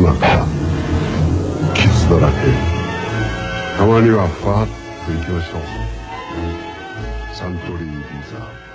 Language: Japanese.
の中傷だらけ。たまにはふわっと行きましょう。サントリービザ。